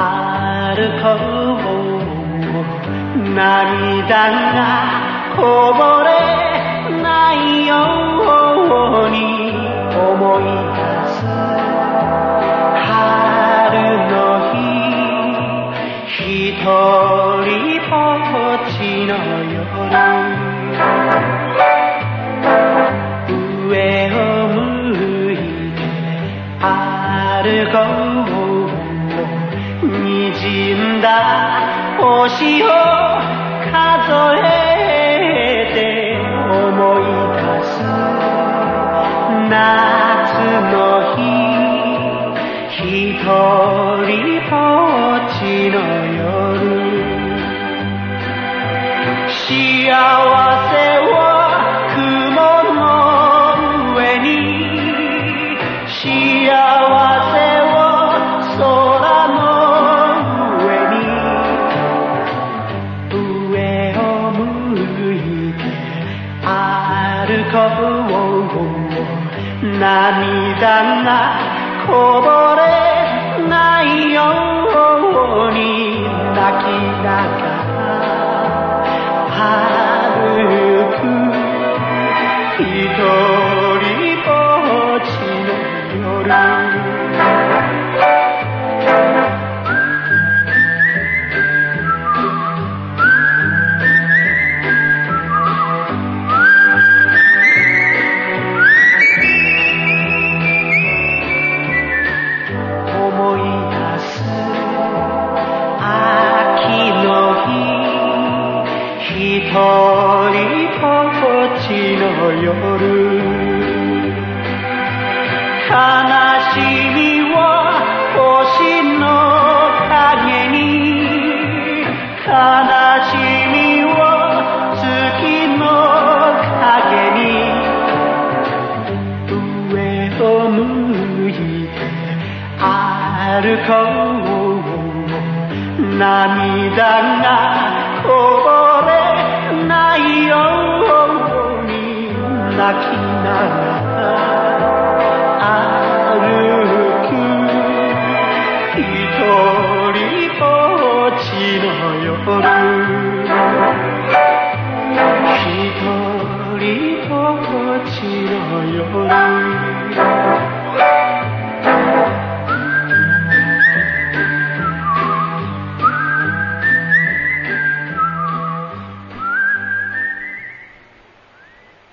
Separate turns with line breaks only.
歩こ涙がこぼれないように。思い出す春の日一人ぼっちの夜。上を向いて歩こう。死んだ。星を数えて思い出す夏の日。一人ぼ涙がこぼれないように泣きながら歩く一人ぼっちの夜一人ぼっちの夜。悲しみを星の影に。悲しみを月の影に。上を向いて歩こう。涙がの夜一人ぼっちの夜